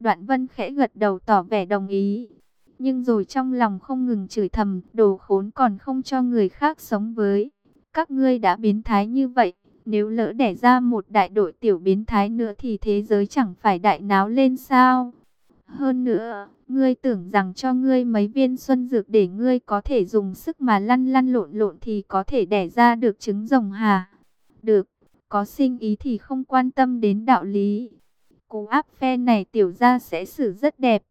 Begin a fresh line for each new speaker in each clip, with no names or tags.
Đoạn vân khẽ gật đầu tỏ vẻ đồng ý. Nhưng rồi trong lòng không ngừng chửi thầm, đồ khốn còn không cho người khác sống với. Các ngươi đã biến thái như vậy, nếu lỡ đẻ ra một đại đội tiểu biến thái nữa thì thế giới chẳng phải đại náo lên sao? Hơn nữa, ngươi tưởng rằng cho ngươi mấy viên xuân dược để ngươi có thể dùng sức mà lăn lăn lộn lộn thì có thể đẻ ra được trứng rồng hà. Được, có sinh ý thì không quan tâm đến đạo lý. Cú áp phe này tiểu ra sẽ xử rất đẹp.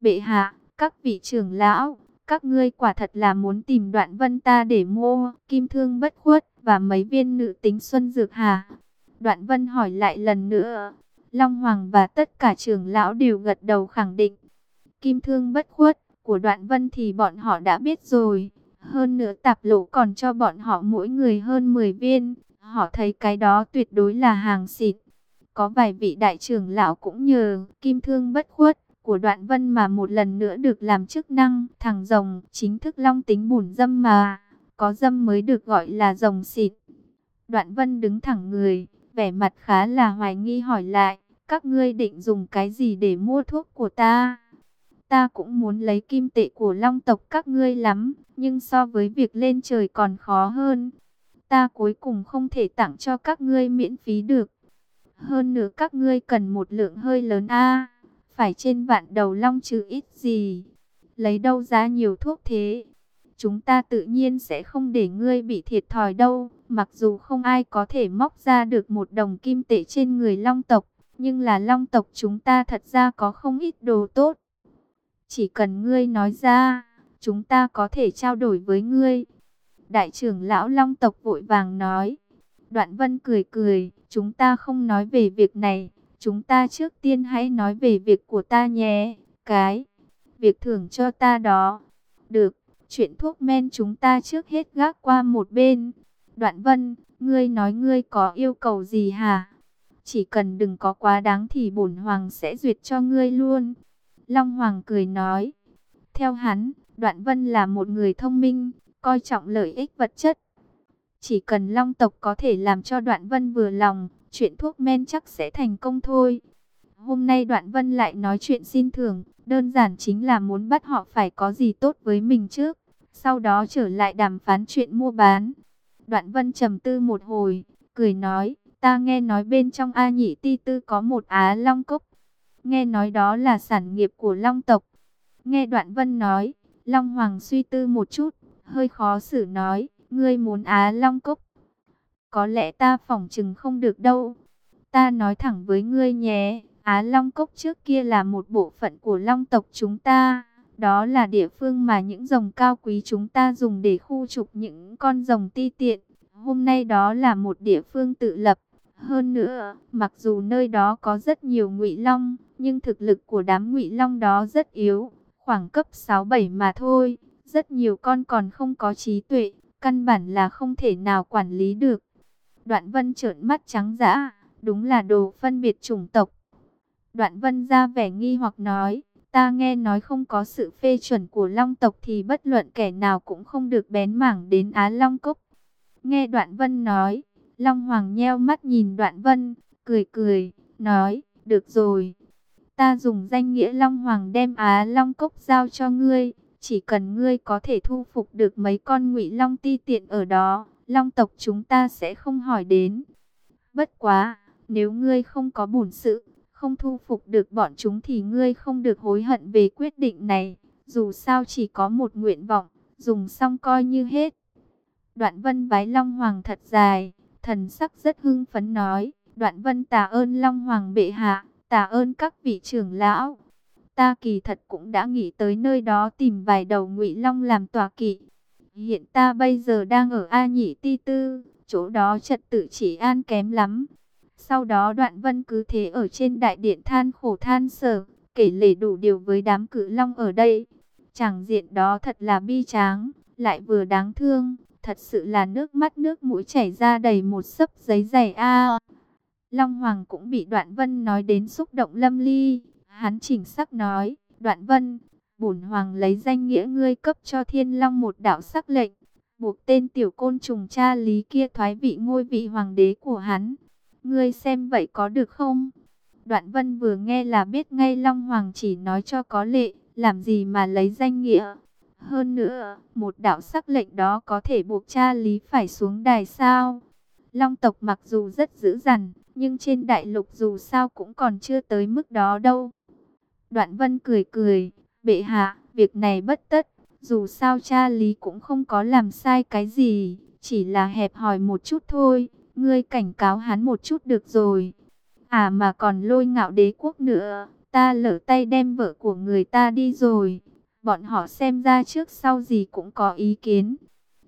Bệ hạ, các vị trưởng lão, các ngươi quả thật là muốn tìm đoạn vân ta để mua kim thương bất khuất và mấy viên nữ tính xuân dược hà. Đoạn vân hỏi lại lần nữa. Long Hoàng và tất cả trưởng lão đều gật đầu khẳng định. Kim thương bất khuất của đoạn vân thì bọn họ đã biết rồi. Hơn nữa tạp lộ còn cho bọn họ mỗi người hơn 10 viên. Họ thấy cái đó tuyệt đối là hàng xịn. Có vài vị đại trưởng lão cũng nhờ kim thương bất khuất của đoạn vân mà một lần nữa được làm chức năng. Thằng rồng chính thức long tính bùn dâm mà. Có dâm mới được gọi là rồng xịt. Đoạn vân đứng thẳng người, vẻ mặt khá là hoài nghi hỏi lại. Các ngươi định dùng cái gì để mua thuốc của ta? Ta cũng muốn lấy kim tệ của long tộc các ngươi lắm, nhưng so với việc lên trời còn khó hơn. Ta cuối cùng không thể tặng cho các ngươi miễn phí được. Hơn nữa các ngươi cần một lượng hơi lớn a phải trên vạn đầu long chứ ít gì. Lấy đâu ra nhiều thuốc thế? Chúng ta tự nhiên sẽ không để ngươi bị thiệt thòi đâu, mặc dù không ai có thể móc ra được một đồng kim tệ trên người long tộc. Nhưng là long tộc chúng ta thật ra có không ít đồ tốt. Chỉ cần ngươi nói ra, chúng ta có thể trao đổi với ngươi. Đại trưởng lão long tộc vội vàng nói. Đoạn vân cười cười, chúng ta không nói về việc này. Chúng ta trước tiên hãy nói về việc của ta nhé. Cái, việc thưởng cho ta đó. Được, chuyện thuốc men chúng ta trước hết gác qua một bên. Đoạn vân, ngươi nói ngươi có yêu cầu gì hả? Chỉ cần đừng có quá đáng thì bổn hoàng sẽ duyệt cho ngươi luôn. Long Hoàng cười nói. Theo hắn, Đoạn Vân là một người thông minh, coi trọng lợi ích vật chất. Chỉ cần Long tộc có thể làm cho Đoạn Vân vừa lòng, chuyện thuốc men chắc sẽ thành công thôi. Hôm nay Đoạn Vân lại nói chuyện xin thưởng, đơn giản chính là muốn bắt họ phải có gì tốt với mình trước, sau đó trở lại đàm phán chuyện mua bán. Đoạn Vân trầm tư một hồi, cười nói, Ta nghe nói bên trong A Nhị Ti Tư có một Á Long Cốc. Nghe nói đó là sản nghiệp của Long tộc. Nghe Đoạn Vân nói, Long Hoàng suy tư một chút, hơi khó xử nói, ngươi muốn Á Long Cốc. Có lẽ ta phỏng chừng không được đâu. Ta nói thẳng với ngươi nhé, Á Long Cốc trước kia là một bộ phận của Long tộc chúng ta. Đó là địa phương mà những rồng cao quý chúng ta dùng để khu trục những con rồng ti tiện. Hôm nay đó là một địa phương tự lập. Hơn nữa, mặc dù nơi đó có rất nhiều ngụy long, nhưng thực lực của đám ngụy long đó rất yếu, khoảng cấp 6-7 mà thôi. Rất nhiều con còn không có trí tuệ, căn bản là không thể nào quản lý được. Đoạn vân trợn mắt trắng dã, đúng là đồ phân biệt chủng tộc. Đoạn vân ra vẻ nghi hoặc nói, ta nghe nói không có sự phê chuẩn của long tộc thì bất luận kẻ nào cũng không được bén mảng đến Á Long Cốc. Nghe đoạn vân nói, Long Hoàng nheo mắt nhìn Đoạn Vân, cười cười, nói, được rồi. Ta dùng danh nghĩa Long Hoàng đem Á Long Cốc giao cho ngươi. Chỉ cần ngươi có thể thu phục được mấy con ngụy Long ti tiện ở đó, Long tộc chúng ta sẽ không hỏi đến. Bất quá, nếu ngươi không có bổn sự, không thu phục được bọn chúng thì ngươi không được hối hận về quyết định này. Dù sao chỉ có một nguyện vọng, dùng xong coi như hết. Đoạn vân bái Long Hoàng thật dài, Thần sắc rất hưng phấn nói, đoạn vân tạ ơn Long Hoàng bệ hạ, tạ ơn các vị trưởng lão. Ta kỳ thật cũng đã nghĩ tới nơi đó tìm vài đầu ngụy Long làm tòa kỵ. Hiện ta bây giờ đang ở A Nhị Ti Tư, chỗ đó trật tự chỉ an kém lắm. Sau đó đoạn vân cứ thế ở trên đại điện than khổ than sở, kể lể đủ điều với đám cử long ở đây. Chẳng diện đó thật là bi tráng, lại vừa đáng thương thật sự là nước mắt nước mũi chảy ra đầy một sấp giấy dày a. Long Hoàng cũng bị Đoạn Vân nói đến xúc động lâm ly, hắn chỉnh sắc nói, Đoạn Vân, bổn hoàng lấy danh nghĩa ngươi cấp cho Thiên Long một đạo sắc lệnh, buộc tên tiểu côn trùng cha lý kia thoái vị ngôi vị hoàng đế của hắn. Ngươi xem vậy có được không? Đoạn vân vừa nghe là biết ngay Long Hoàng chỉ nói cho có lệ, làm gì mà lấy danh nghĩa. Hơn nữa, một đạo sắc lệnh đó có thể buộc cha lý phải xuống đài sao. Long tộc mặc dù rất dữ dằn, nhưng trên đại lục dù sao cũng còn chưa tới mức đó đâu. Đoạn vân cười cười, bệ hạ, việc này bất tất, dù sao cha lý cũng không có làm sai cái gì, chỉ là hẹp hòi một chút thôi, ngươi cảnh cáo hắn một chút được rồi. À mà còn lôi ngạo đế quốc nữa, ta lỡ tay đem vợ của người ta đi rồi, bọn họ xem ra trước sau gì cũng có ý kiến.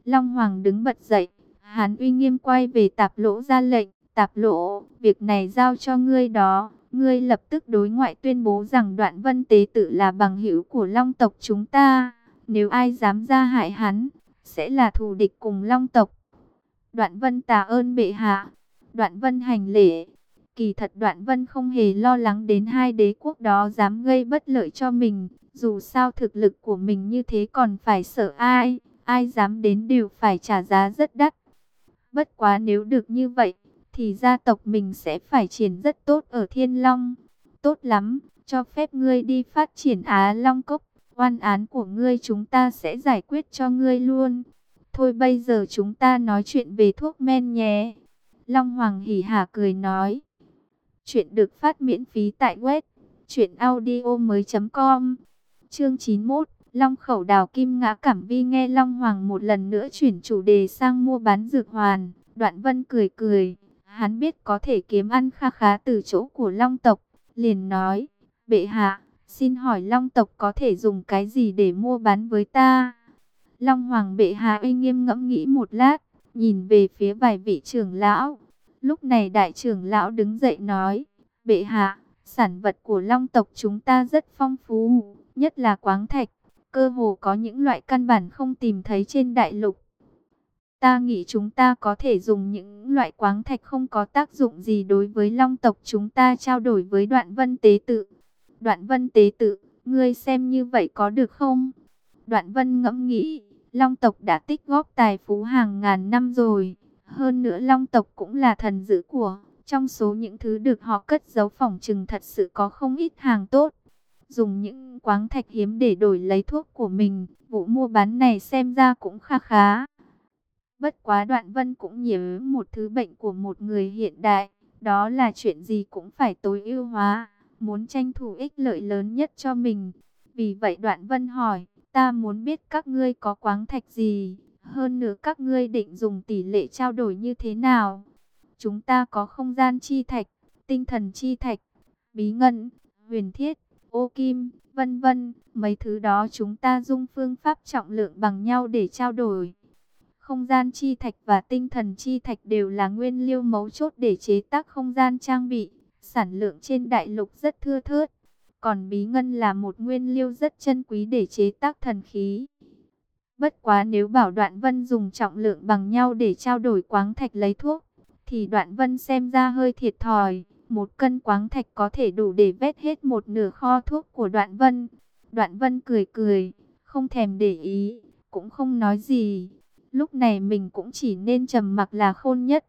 Long Hoàng đứng bật dậy, hắn uy nghiêm quay về tạp lỗ ra lệnh, tạp lỗ, việc này giao cho ngươi đó. Ngươi lập tức đối ngoại tuyên bố rằng đoạn vân tế tự là bằng hữu của long tộc chúng ta. Nếu ai dám ra hại hắn, sẽ là thù địch cùng long tộc. Đoạn vân tà ơn bệ hạ. Đoạn vân hành lễ. Kỳ thật đoạn vân không hề lo lắng đến hai đế quốc đó dám gây bất lợi cho mình. Dù sao thực lực của mình như thế còn phải sợ ai. Ai dám đến đều phải trả giá rất đắt. Bất quá nếu được như vậy, thì gia tộc mình sẽ phải triển rất tốt ở Thiên Long. Tốt lắm, cho phép ngươi đi phát triển Á Long Cốc. Oan án của ngươi chúng ta sẽ giải quyết cho ngươi luôn. Thôi bây giờ chúng ta nói chuyện về thuốc men nhé. Long Hoàng hỉ hả cười nói. Chuyện được phát miễn phí tại web. Chuyện audio mới com. Chương 91. Long khẩu đào kim ngã cảm vi nghe Long Hoàng một lần nữa chuyển chủ đề sang mua bán dược hoàn. Đoạn vân cười cười. Hắn biết có thể kiếm ăn kha khá từ chỗ của Long tộc. Liền nói. Bệ hạ, xin hỏi Long tộc có thể dùng cái gì để mua bán với ta? Long Hoàng bệ hạ uy nghiêm ngẫm nghĩ một lát, nhìn về phía vài vị trưởng lão. Lúc này đại trưởng lão đứng dậy nói, bệ hạ, sản vật của Long tộc chúng ta rất phong phú, nhất là quáng thạch, cơ hồ có những loại căn bản không tìm thấy trên đại lục. Ta nghĩ chúng ta có thể dùng những loại quáng thạch không có tác dụng gì đối với long tộc chúng ta trao đổi với đoạn vân tế tự. Đoạn vân tế tự, ngươi xem như vậy có được không? Đoạn vân ngẫm nghĩ, long tộc đã tích góp tài phú hàng ngàn năm rồi. Hơn nữa long tộc cũng là thần dữ của, trong số những thứ được họ cất giấu phòng trừng thật sự có không ít hàng tốt. Dùng những quáng thạch hiếm để đổi lấy thuốc của mình, vụ mua bán này xem ra cũng kha khá. Bất quá đoạn vân cũng nhiễm một thứ bệnh của một người hiện đại, đó là chuyện gì cũng phải tối ưu hóa, muốn tranh thủ ích lợi lớn nhất cho mình. Vì vậy đoạn vân hỏi, ta muốn biết các ngươi có quáng thạch gì, hơn nữa các ngươi định dùng tỷ lệ trao đổi như thế nào. Chúng ta có không gian chi thạch, tinh thần chi thạch, bí ngân, huyền thiết, ô kim, vân vân, mấy thứ đó chúng ta dung phương pháp trọng lượng bằng nhau để trao đổi. Không gian chi thạch và tinh thần chi thạch đều là nguyên liệu mấu chốt để chế tác không gian trang bị. Sản lượng trên đại lục rất thưa thớt. Còn bí ngân là một nguyên liệu rất chân quý để chế tác thần khí. Bất quá nếu bảo đoạn vân dùng trọng lượng bằng nhau để trao đổi quáng thạch lấy thuốc, thì đoạn vân xem ra hơi thiệt thòi. Một cân quáng thạch có thể đủ để vét hết một nửa kho thuốc của đoạn vân. Đoạn vân cười cười, không thèm để ý, cũng không nói gì. Lúc này mình cũng chỉ nên trầm mặc là khôn nhất.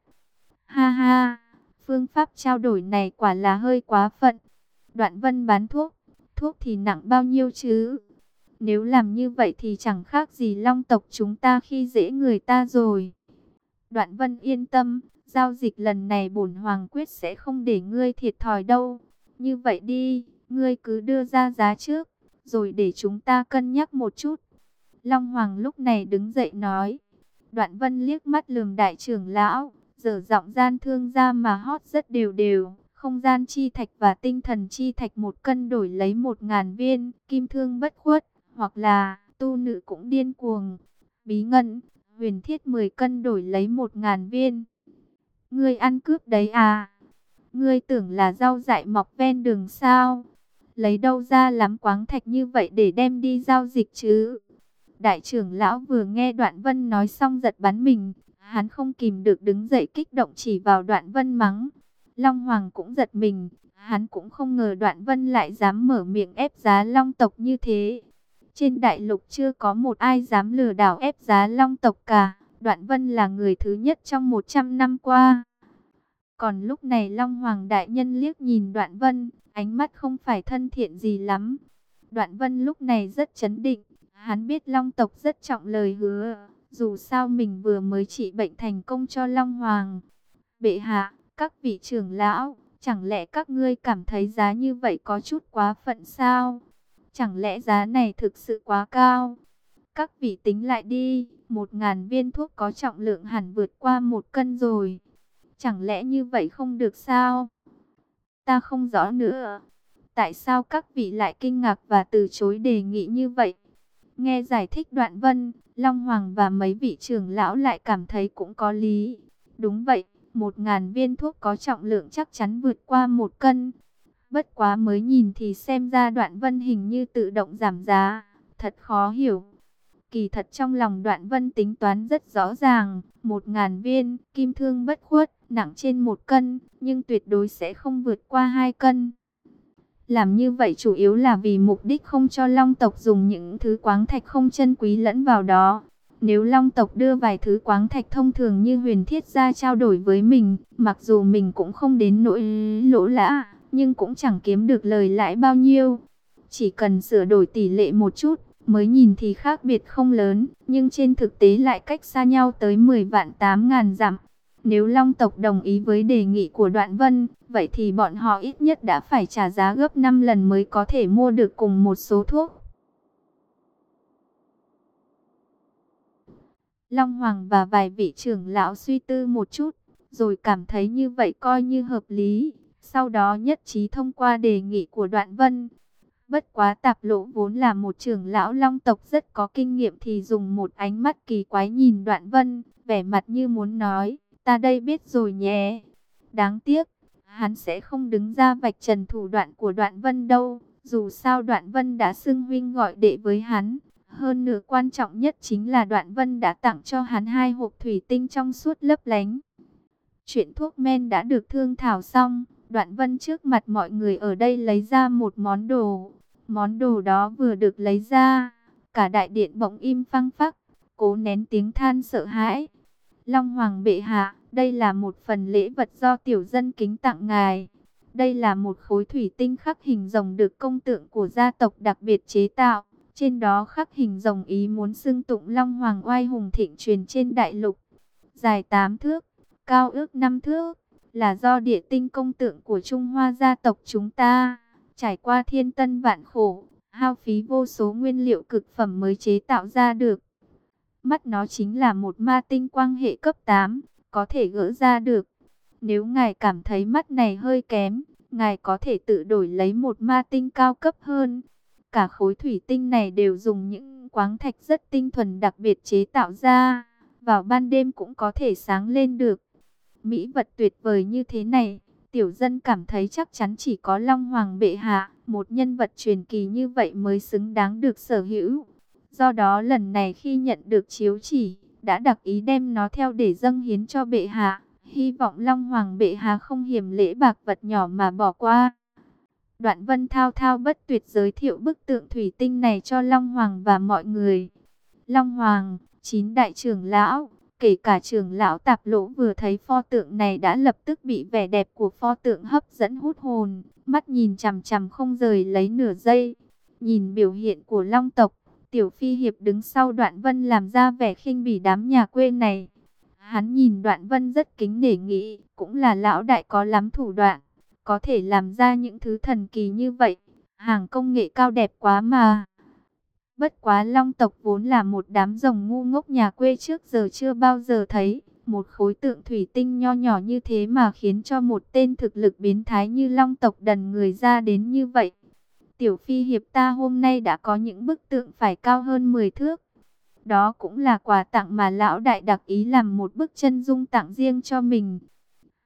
Ha ha, phương pháp trao đổi này quả là hơi quá phận. Đoạn vân bán thuốc, thuốc thì nặng bao nhiêu chứ? Nếu làm như vậy thì chẳng khác gì long tộc chúng ta khi dễ người ta rồi. Đoạn vân yên tâm, giao dịch lần này bổn hoàng quyết sẽ không để ngươi thiệt thòi đâu. Như vậy đi, ngươi cứ đưa ra giá trước, rồi để chúng ta cân nhắc một chút. Long Hoàng lúc này đứng dậy nói. Đoạn vân liếc mắt lườm đại trưởng lão, giờ giọng gian thương ra mà hót rất đều đều. Không gian chi thạch và tinh thần chi thạch một cân đổi lấy một ngàn viên, kim thương bất khuất, hoặc là tu nữ cũng điên cuồng. Bí ngân, huyền thiết 10 cân đổi lấy một ngàn viên. Ngươi ăn cướp đấy à? Ngươi tưởng là rau dại mọc ven đường sao? Lấy đâu ra lắm quáng thạch như vậy để đem đi giao dịch chứ? Đại trưởng lão vừa nghe Đoạn Vân nói xong giật bắn mình, hắn không kìm được đứng dậy kích động chỉ vào Đoạn Vân mắng. Long Hoàng cũng giật mình, hắn cũng không ngờ Đoạn Vân lại dám mở miệng ép giá Long tộc như thế. Trên đại lục chưa có một ai dám lừa đảo ép giá Long tộc cả, Đoạn Vân là người thứ nhất trong 100 năm qua. Còn lúc này Long Hoàng Đại Nhân liếc nhìn Đoạn Vân, ánh mắt không phải thân thiện gì lắm. Đoạn Vân lúc này rất chấn định, hắn biết Long tộc rất trọng lời hứa, dù sao mình vừa mới trị bệnh thành công cho Long Hoàng. Bệ hạ, các vị trưởng lão, chẳng lẽ các ngươi cảm thấy giá như vậy có chút quá phận sao? Chẳng lẽ giá này thực sự quá cao? Các vị tính lại đi, một ngàn viên thuốc có trọng lượng hẳn vượt qua một cân rồi. Chẳng lẽ như vậy không được sao? Ta không rõ nữa. Tại sao các vị lại kinh ngạc và từ chối đề nghị như vậy? Nghe giải thích đoạn vân, Long Hoàng và mấy vị trưởng lão lại cảm thấy cũng có lý. Đúng vậy, một ngàn viên thuốc có trọng lượng chắc chắn vượt qua một cân. Bất quá mới nhìn thì xem ra đoạn vân hình như tự động giảm giá, thật khó hiểu. Kỳ thật trong lòng đoạn vân tính toán rất rõ ràng, một ngàn viên, kim thương bất khuất, nặng trên một cân, nhưng tuyệt đối sẽ không vượt qua hai cân. Làm như vậy chủ yếu là vì mục đích không cho long tộc dùng những thứ quáng thạch không chân quý lẫn vào đó. Nếu long tộc đưa vài thứ quáng thạch thông thường như huyền thiết ra trao đổi với mình, mặc dù mình cũng không đến nỗi lỗ lã, nhưng cũng chẳng kiếm được lời lãi bao nhiêu. Chỉ cần sửa đổi tỷ lệ một chút, mới nhìn thì khác biệt không lớn, nhưng trên thực tế lại cách xa nhau tới 10 vạn 8 ngàn dặm. Nếu Long tộc đồng ý với đề nghị của Đoạn Vân, vậy thì bọn họ ít nhất đã phải trả giá gấp 5 lần mới có thể mua được cùng một số thuốc. Long Hoàng và vài vị trưởng lão suy tư một chút, rồi cảm thấy như vậy coi như hợp lý. Sau đó nhất trí thông qua đề nghị của Đoạn Vân. Bất quá tạp lỗ vốn là một trưởng lão long tộc rất có kinh nghiệm thì dùng một ánh mắt kỳ quái nhìn Đoạn Vân, vẻ mặt như muốn nói ta đây biết rồi nhé. Đáng tiếc, hắn sẽ không đứng ra vạch trần thủ đoạn của đoạn vân đâu. Dù sao đoạn vân đã xưng huynh gọi đệ với hắn. Hơn nữa quan trọng nhất chính là đoạn vân đã tặng cho hắn hai hộp thủy tinh trong suốt lấp lánh. Chuyện thuốc men đã được thương thảo xong. Đoạn vân trước mặt mọi người ở đây lấy ra một món đồ. Món đồ đó vừa được lấy ra. Cả đại điện bỗng im phăng phắc. Cố nén tiếng than sợ hãi. Long Hoàng bệ hạ, đây là một phần lễ vật do tiểu dân kính tặng ngài. Đây là một khối thủy tinh khắc hình rồng được công tượng của gia tộc đặc biệt chế tạo. Trên đó khắc hình rồng ý muốn xưng tụng Long Hoàng oai hùng thịnh truyền trên đại lục. Dài 8 thước, cao ước 5 thước, là do địa tinh công tượng của Trung Hoa gia tộc chúng ta. Trải qua thiên tân vạn khổ, hao phí vô số nguyên liệu cực phẩm mới chế tạo ra được. Mắt nó chính là một ma tinh quang hệ cấp 8, có thể gỡ ra được. Nếu ngài cảm thấy mắt này hơi kém, ngài có thể tự đổi lấy một ma tinh cao cấp hơn. Cả khối thủy tinh này đều dùng những quáng thạch rất tinh thuần đặc biệt chế tạo ra. Vào ban đêm cũng có thể sáng lên được. Mỹ vật tuyệt vời như thế này, tiểu dân cảm thấy chắc chắn chỉ có Long Hoàng bệ hạ, một nhân vật truyền kỳ như vậy mới xứng đáng được sở hữu. Do đó lần này khi nhận được chiếu chỉ, đã đặc ý đem nó theo để dâng hiến cho bệ hạ. Hy vọng Long Hoàng bệ hạ không hiểm lễ bạc vật nhỏ mà bỏ qua. Đoạn vân thao thao bất tuyệt giới thiệu bức tượng thủy tinh này cho Long Hoàng và mọi người. Long Hoàng, chín đại trưởng lão, kể cả trưởng lão tạp lỗ vừa thấy pho tượng này đã lập tức bị vẻ đẹp của pho tượng hấp dẫn hút hồn, mắt nhìn chằm chằm không rời lấy nửa giây. Nhìn biểu hiện của Long tộc, Tiểu Phi Hiệp đứng sau Đoạn Vân làm ra vẻ khinh bỉ đám nhà quê này. Hắn nhìn Đoạn Vân rất kính nể nghĩ, cũng là lão đại có lắm thủ đoạn, có thể làm ra những thứ thần kỳ như vậy. Hàng công nghệ cao đẹp quá mà. Bất quá long tộc vốn là một đám rồng ngu ngốc nhà quê trước giờ chưa bao giờ thấy. Một khối tượng thủy tinh nho nhỏ như thế mà khiến cho một tên thực lực biến thái như long tộc đần người ra đến như vậy. Tiểu phi hiệp ta hôm nay đã có những bức tượng phải cao hơn 10 thước. Đó cũng là quà tặng mà lão đại đặc ý làm một bức chân dung tặng riêng cho mình.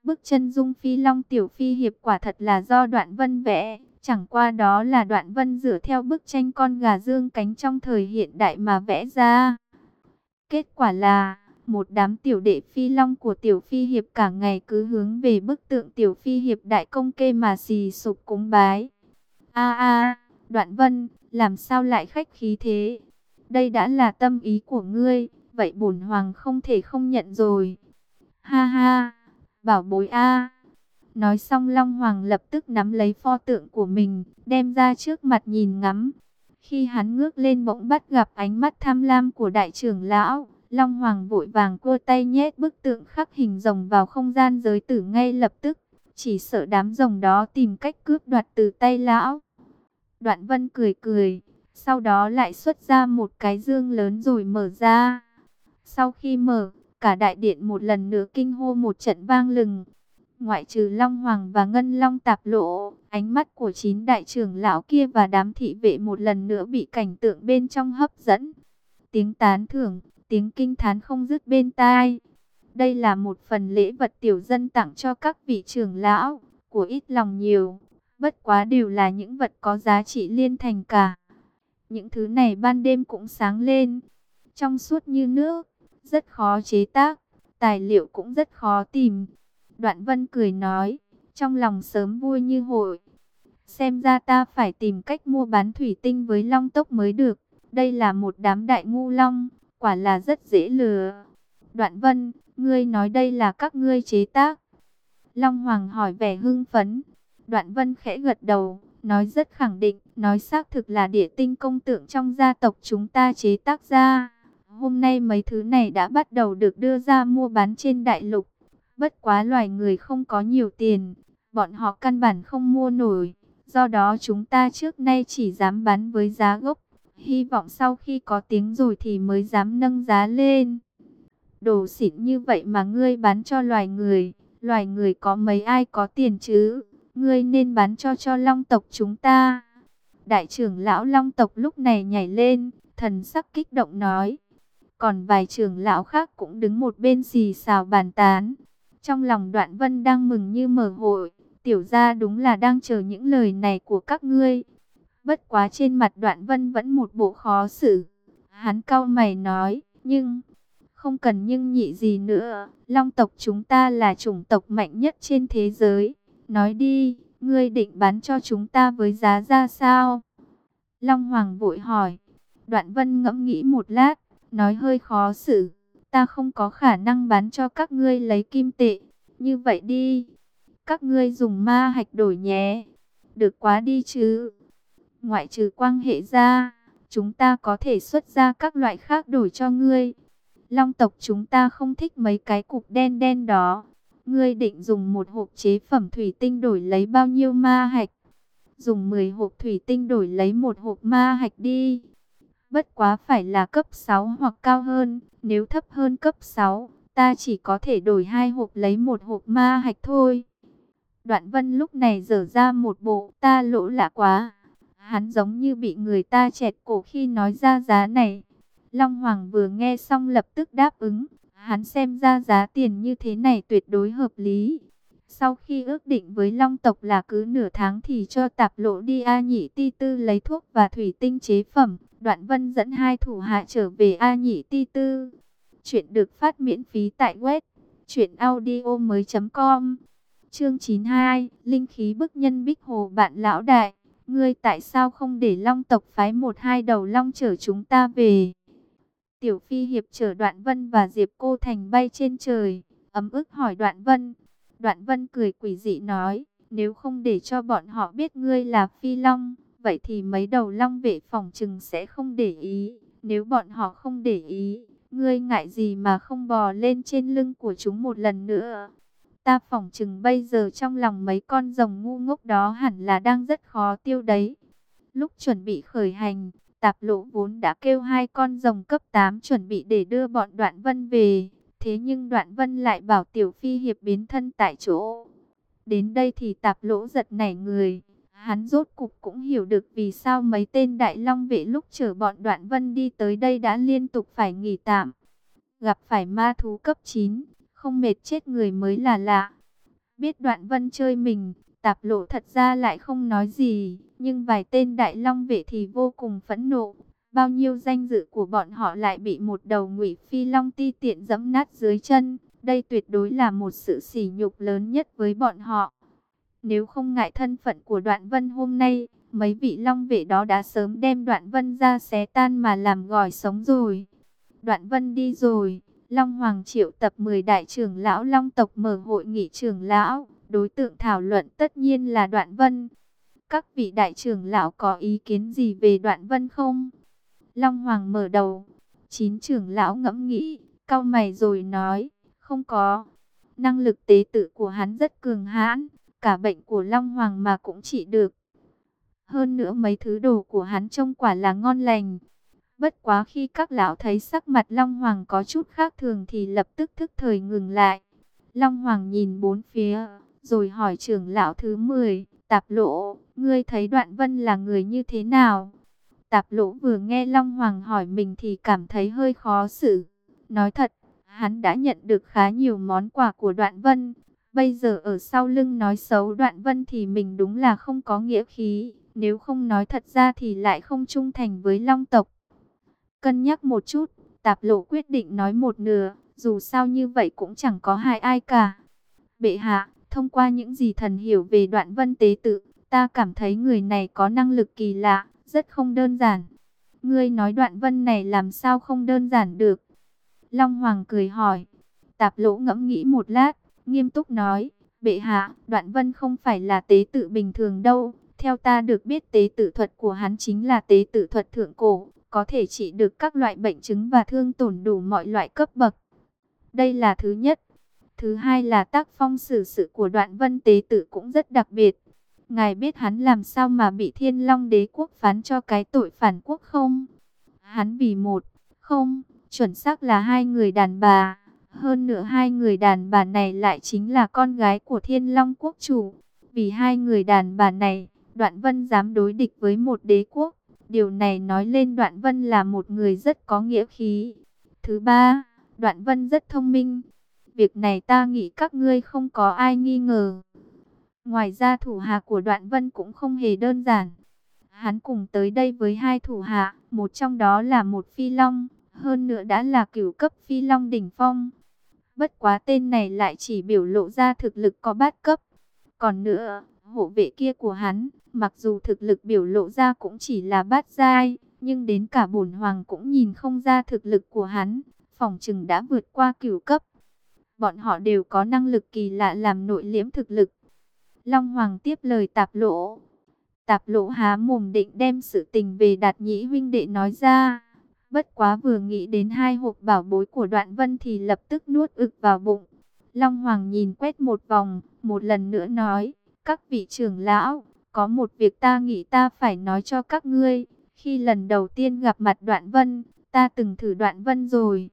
Bức chân dung phi long tiểu phi hiệp quả thật là do đoạn vân vẽ. Chẳng qua đó là đoạn vân dựa theo bức tranh con gà dương cánh trong thời hiện đại mà vẽ ra. Kết quả là, một đám tiểu đệ phi long của tiểu phi hiệp cả ngày cứ hướng về bức tượng tiểu phi hiệp đại công kê mà xì sụp cúng bái. A a, Đoạn Vân, làm sao lại khách khí thế? Đây đã là tâm ý của ngươi, vậy bổn hoàng không thể không nhận rồi. Ha ha, bảo bối a, Nói xong Long Hoàng lập tức nắm lấy pho tượng của mình, đem ra trước mặt nhìn ngắm. Khi hắn ngước lên bỗng bắt gặp ánh mắt tham lam của đại trưởng lão, Long Hoàng vội vàng cua tay nhét bức tượng khắc hình rồng vào không gian giới tử ngay lập tức. Chỉ sợ đám rồng đó tìm cách cướp đoạt từ tay lão. Đoạn vân cười cười, sau đó lại xuất ra một cái dương lớn rồi mở ra. Sau khi mở, cả đại điện một lần nữa kinh hô một trận vang lừng. Ngoại trừ Long Hoàng và Ngân Long tạp lộ, ánh mắt của chín đại trưởng lão kia và đám thị vệ một lần nữa bị cảnh tượng bên trong hấp dẫn. Tiếng tán thưởng, tiếng kinh thán không dứt bên tai. Đây là một phần lễ vật tiểu dân tặng cho các vị trưởng lão, của ít lòng nhiều. Bất quá đều là những vật có giá trị liên thành cả. Những thứ này ban đêm cũng sáng lên, trong suốt như nước, rất khó chế tác, tài liệu cũng rất khó tìm. Đoạn vân cười nói, trong lòng sớm vui như hội. Xem ra ta phải tìm cách mua bán thủy tinh với long tốc mới được. Đây là một đám đại ngu long, quả là rất dễ lừa. Đoạn vân, ngươi nói đây là các ngươi chế tác. Long Hoàng hỏi vẻ hưng phấn. Đoạn vân khẽ gật đầu, nói rất khẳng định, nói xác thực là địa tinh công tượng trong gia tộc chúng ta chế tác ra. Hôm nay mấy thứ này đã bắt đầu được đưa ra mua bán trên đại lục. Bất quá loài người không có nhiều tiền, bọn họ căn bản không mua nổi. Do đó chúng ta trước nay chỉ dám bán với giá gốc. Hy vọng sau khi có tiếng rồi thì mới dám nâng giá lên. Đồ xịn như vậy mà ngươi bán cho loài người. Loài người có mấy ai có tiền chứ? Ngươi nên bán cho cho long tộc chúng ta. Đại trưởng lão long tộc lúc này nhảy lên, thần sắc kích động nói. Còn vài trưởng lão khác cũng đứng một bên xì xào bàn tán. Trong lòng đoạn vân đang mừng như mở hội, tiểu ra đúng là đang chờ những lời này của các ngươi. Bất quá trên mặt đoạn vân vẫn một bộ khó xử. Hắn cau mày nói, nhưng, không cần nhưng nhị gì nữa. Long tộc chúng ta là chủng tộc mạnh nhất trên thế giới. Nói đi, ngươi định bán cho chúng ta với giá ra sao? Long Hoàng vội hỏi. Đoạn vân ngẫm nghĩ một lát, nói hơi khó xử ta không có khả năng bán cho các ngươi lấy kim tệ. Như vậy đi, các ngươi dùng ma hạch đổi nhé. Được quá đi chứ. Ngoại trừ quang hệ ra, chúng ta có thể xuất ra các loại khác đổi cho ngươi. Long tộc chúng ta không thích mấy cái cục đen đen đó. Ngươi định dùng một hộp chế phẩm thủy tinh đổi lấy bao nhiêu ma hạch? Dùng 10 hộp thủy tinh đổi lấy một hộp ma hạch đi. Bất quá phải là cấp 6 hoặc cao hơn, nếu thấp hơn cấp 6, ta chỉ có thể đổi hai hộp lấy một hộp ma hạch thôi. Đoạn vân lúc này dở ra một bộ ta lỗ lạ quá. Hắn giống như bị người ta chẹt cổ khi nói ra giá này. Long Hoàng vừa nghe xong lập tức đáp ứng. Hắn xem ra giá tiền như thế này tuyệt đối hợp lý. Sau khi ước định với Long tộc là cứ nửa tháng thì cho tạp lộ đi A nhị ti tư lấy thuốc và thủy tinh chế phẩm. Đoạn vân dẫn hai thủ hạ trở về A nhị ti tư. Chuyện được phát miễn phí tại web audio mới com Chương 92, Linh khí bức nhân bích hồ bạn lão đại. Ngươi tại sao không để long tộc phái một hai đầu long chở chúng ta về? Tiểu phi hiệp chở đoạn vân và Diệp cô thành bay trên trời. Ấm ức hỏi đoạn vân. Đoạn vân cười quỷ dị nói. Nếu không để cho bọn họ biết ngươi là phi long, vậy thì mấy đầu long vệ phòng trừng sẽ không để ý. Nếu bọn họ không để ý, ngươi ngại gì mà không bò lên trên lưng của chúng một lần nữa. Ta phỏng chừng bây giờ trong lòng mấy con rồng ngu ngốc đó hẳn là đang rất khó tiêu đấy. Lúc chuẩn bị khởi hành, tạp lỗ vốn đã kêu hai con rồng cấp 8 chuẩn bị để đưa bọn đoạn vân về. Thế nhưng đoạn vân lại bảo tiểu phi hiệp biến thân tại chỗ. Đến đây thì tạp lỗ giật nảy người. Hắn rốt cục cũng hiểu được vì sao mấy tên đại long vệ lúc chở bọn đoạn vân đi tới đây đã liên tục phải nghỉ tạm. Gặp phải ma thú cấp 9, không mệt chết người mới là lạ. Biết đoạn vân chơi mình, tạp lộ thật ra lại không nói gì, nhưng vài tên đại long vệ thì vô cùng phẫn nộ. Bao nhiêu danh dự của bọn họ lại bị một đầu ngụy phi long ti tiện dẫm nát dưới chân. Đây tuyệt đối là một sự sỉ nhục lớn nhất với bọn họ. Nếu không ngại thân phận của đoạn vân hôm nay, mấy vị long vệ đó đã sớm đem đoạn vân ra xé tan mà làm gỏi sống rồi. Đoạn vân đi rồi, Long Hoàng triệu tập 10 đại trưởng lão long tộc mở hội nghị trưởng lão, đối tượng thảo luận tất nhiên là Đoạn Vân. Các vị đại trưởng lão có ý kiến gì về Đoạn Vân không? Long Hoàng mở đầu. Chín trưởng lão ngẫm nghĩ, cau mày rồi nói, không có. Năng lực tế tự của hắn rất cường hãn, cả bệnh của Long Hoàng mà cũng trị được. Hơn nữa mấy thứ đồ của hắn trông quả là ngon lành. Bất quá khi các lão thấy sắc mặt Long Hoàng có chút khác thường thì lập tức thức thời ngừng lại. Long Hoàng nhìn bốn phía, rồi hỏi trưởng lão thứ 10, Tạp Lỗ, ngươi thấy Đoạn Vân là người như thế nào? Tạp Lỗ vừa nghe Long Hoàng hỏi mình thì cảm thấy hơi khó xử. Nói thật, hắn đã nhận được khá nhiều món quà của Đoạn Vân. Bây giờ ở sau lưng nói xấu Đoạn Vân thì mình đúng là không có nghĩa khí. Nếu không nói thật ra thì lại không trung thành với Long tộc. Cân nhắc một chút, Tạp Lộ quyết định nói một nửa, dù sao như vậy cũng chẳng có hại ai cả. Bệ hạ, thông qua những gì thần hiểu về đoạn vân tế tự, ta cảm thấy người này có năng lực kỳ lạ, rất không đơn giản. Ngươi nói đoạn vân này làm sao không đơn giản được? Long Hoàng cười hỏi. Tạp lỗ ngẫm nghĩ một lát, nghiêm túc nói, bệ hạ, đoạn vân không phải là tế tự bình thường đâu. Theo ta được biết tế tự thuật của hắn chính là tế tự thuật thượng cổ, có thể trị được các loại bệnh chứng và thương tổn đủ mọi loại cấp bậc. Đây là thứ nhất. Thứ hai là tác phong xử sự của đoạn vân tế tử cũng rất đặc biệt. Ngài biết hắn làm sao mà bị thiên long đế quốc phán cho cái tội phản quốc không? Hắn vì một, không, chuẩn xác là hai người đàn bà. Hơn nữa hai người đàn bà này lại chính là con gái của thiên long quốc chủ. Vì hai người đàn bà này, đoạn vân dám đối địch với một đế quốc. Điều này nói lên đoạn vân là một người rất có nghĩa khí. Thứ ba Đoạn Vân rất thông minh. Việc này ta nghĩ các ngươi không có ai nghi ngờ. Ngoài ra thủ hạ của Đoạn Vân cũng không hề đơn giản. Hắn cùng tới đây với hai thủ hạ, một trong đó là một phi long, hơn nữa đã là cửu cấp phi long đỉnh phong. Bất quá tên này lại chỉ biểu lộ ra thực lực có bát cấp. Còn nữa, hộ vệ kia của hắn, mặc dù thực lực biểu lộ ra cũng chỉ là bát giai, nhưng đến cả bổn hoàng cũng nhìn không ra thực lực của hắn phòng trừng đã vượt qua cửu cấp. Bọn họ đều có năng lực kỳ lạ làm nội liễm thực lực. Long Hoàng tiếp lời tạp lỗ. Tạp lỗ há mồm định đem sự tình về đạt nhĩ huynh đệ nói ra. Bất quá vừa nghĩ đến hai hộp bảo bối của đoạn vân thì lập tức nuốt ực vào bụng. Long Hoàng nhìn quét một vòng, một lần nữa nói, các vị trưởng lão, có một việc ta nghĩ ta phải nói cho các ngươi. Khi lần đầu tiên gặp mặt đoạn vân, ta từng thử đoạn vân rồi,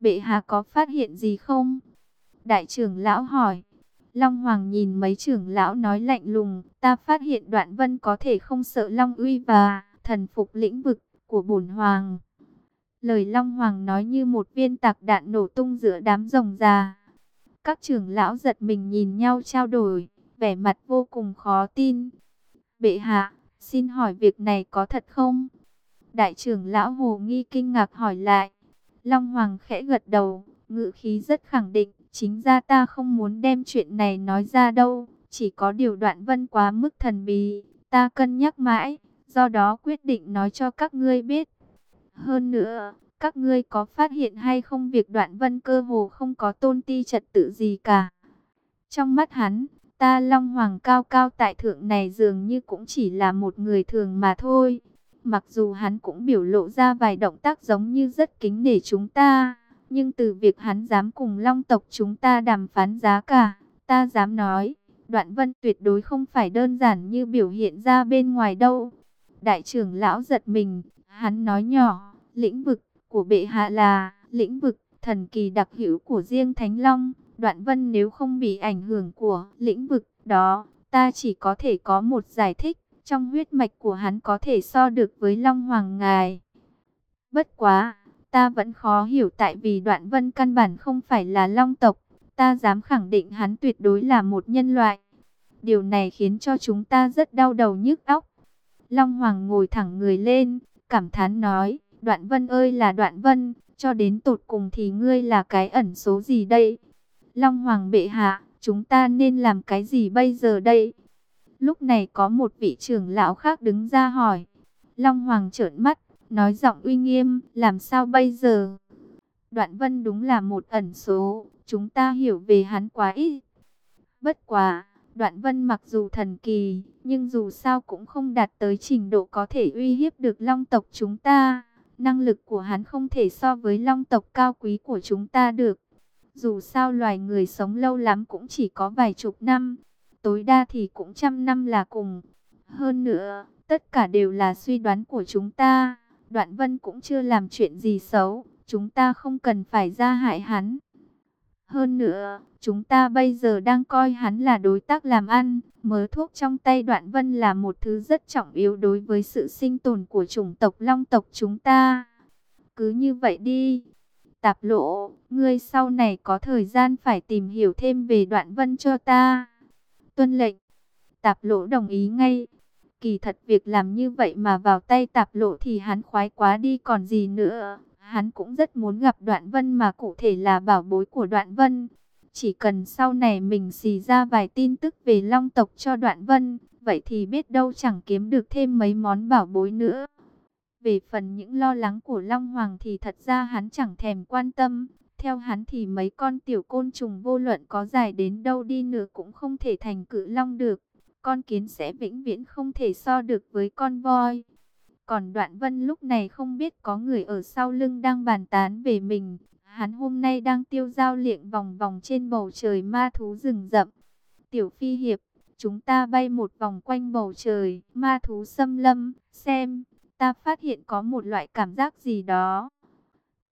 bệ hạ có phát hiện gì không? Đại trưởng lão hỏi. Long Hoàng nhìn mấy trưởng lão nói lạnh lùng, ta phát hiện đoạn vân có thể không sợ Long uy và thần phục lĩnh vực của bổn Hoàng. Lời Long Hoàng nói như một viên tạc đạn nổ tung giữa đám rồng già. Các trưởng lão giật mình nhìn nhau trao đổi, vẻ mặt vô cùng khó tin. Bệ hạ, xin hỏi việc này có thật không? Đại trưởng lão Hồ Nghi kinh ngạc hỏi lại. Long Hoàng khẽ gật đầu, ngữ khí rất khẳng định, chính ra ta không muốn đem chuyện này nói ra đâu, chỉ có điều đoạn vân quá mức thần bí, ta cân nhắc mãi, do đó quyết định nói cho các ngươi biết. Hơn nữa, các ngươi có phát hiện hay không việc đoạn vân cơ hồ không có tôn ti trật tự gì cả. Trong mắt hắn, ta Long Hoàng cao cao tại thượng này dường như cũng chỉ là một người thường mà thôi. Mặc dù hắn cũng biểu lộ ra vài động tác giống như rất kính nể chúng ta, nhưng từ việc hắn dám cùng long tộc chúng ta đàm phán giá cả, ta dám nói, đoạn vân tuyệt đối không phải đơn giản như biểu hiện ra bên ngoài đâu. Đại trưởng lão giật mình, hắn nói nhỏ, lĩnh vực của bệ hạ là lĩnh vực thần kỳ đặc hữu của riêng Thánh Long. Đoạn vân nếu không bị ảnh hưởng của lĩnh vực đó, ta chỉ có thể có một giải thích trong huyết mạch của hắn có thể so được với Long Hoàng Ngài. Bất quá, ta vẫn khó hiểu tại vì đoạn vân căn bản không phải là Long tộc, ta dám khẳng định hắn tuyệt đối là một nhân loại. Điều này khiến cho chúng ta rất đau đầu nhức óc. Long Hoàng ngồi thẳng người lên, cảm thán nói, đoạn vân ơi là đoạn vân, cho đến tột cùng thì ngươi là cái ẩn số gì đây? Long Hoàng bệ hạ, chúng ta nên làm cái gì bây giờ đây? Lúc này có một vị trưởng lão khác đứng ra hỏi. Long Hoàng trợn mắt, nói giọng uy nghiêm, làm sao bây giờ? Đoạn vân đúng là một ẩn số, chúng ta hiểu về hắn quá ít. Bất quá, Đoạn Vân mặc dù thần kỳ, nhưng dù sao cũng không đạt tới trình độ có thể uy hiếp được long tộc chúng ta. Năng lực của hắn không thể so với long tộc cao quý của chúng ta được. Dù sao loài người sống lâu lắm cũng chỉ có vài chục năm, tối đa thì cũng trăm năm là cùng. Hơn nữa, tất cả đều là suy đoán của chúng ta. Đoạn Vân cũng chưa làm chuyện gì xấu, chúng ta không cần phải ra hại hắn. Hơn nữa, chúng ta bây giờ đang coi hắn là đối tác làm ăn. Mớ thuốc trong tay đoạn vân là một thứ rất trọng yếu đối với sự sinh tồn của chủng tộc long tộc chúng ta. Cứ như vậy đi. Tạp lộ, ngươi sau này có thời gian phải tìm hiểu thêm về đoạn vân cho ta. Tuân lệnh. Tạp lộ đồng ý ngay. Kỳ thật việc làm như vậy mà vào tay tạp lộ thì hắn khoái quá đi còn gì nữa. Hắn cũng rất muốn gặp Đoạn Vân mà cụ thể là bảo bối của Đoạn Vân. Chỉ cần sau này mình xì ra vài tin tức về long tộc cho Đoạn Vân, vậy thì biết đâu chẳng kiếm được thêm mấy món bảo bối nữa. Về phần những lo lắng của Long Hoàng thì thật ra hắn chẳng thèm quan tâm. Theo hắn thì mấy con tiểu côn trùng vô luận có dài đến đâu đi nữa cũng không thể thành cự long được. Con kiến sẽ vĩnh viễn không thể so được với con voi. Còn Đoạn Vân lúc này không biết có người ở sau lưng đang bàn tán về mình. Hắn hôm nay đang tiêu giao liệng vòng vòng trên bầu trời ma thú rừng rậm. Tiểu Phi Hiệp, chúng ta bay một vòng quanh bầu trời, ma thú xâm lâm, xem, ta phát hiện có một loại cảm giác gì đó.